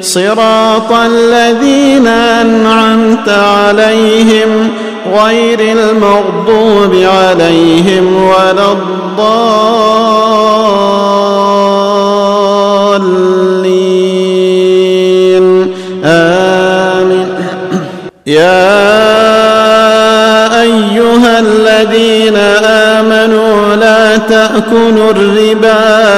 صراط الذين أنعمت عليهم غير المغضوب عليهم ولا الضالين. آمين. يا أيها الذين آمنوا لا تأكلوا الربا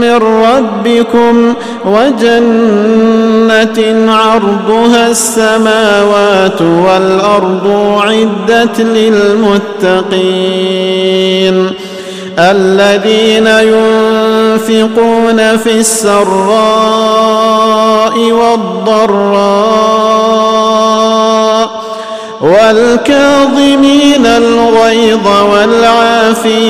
من ربكم وجنة عرضها السماوات والأرض عدت للمتقين الذين ينفقون في السراء والضراء والكاظمين الغيظ والعافين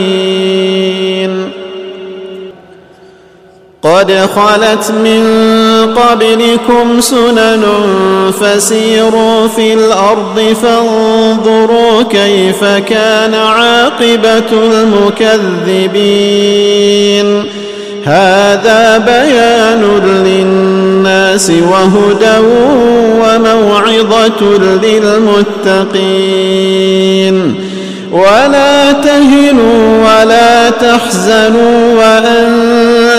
قد خلت من قبلكم سنن فسيروا في الأرض فانظروا كيف كان عاقبة المكذبين. هذا بيان للناس وهدى وموعظة للمتقين. ولا تهنوا ولا تحزنوا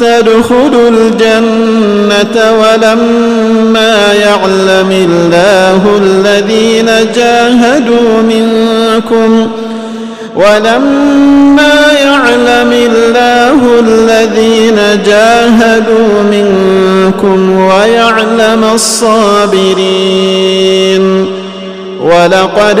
تدخلوا الجنة ولما يعلم الله الذين جاهدوا منكم ولما يعلم الله الذين جاهدوا منكم ويعلم الصابرين ولقد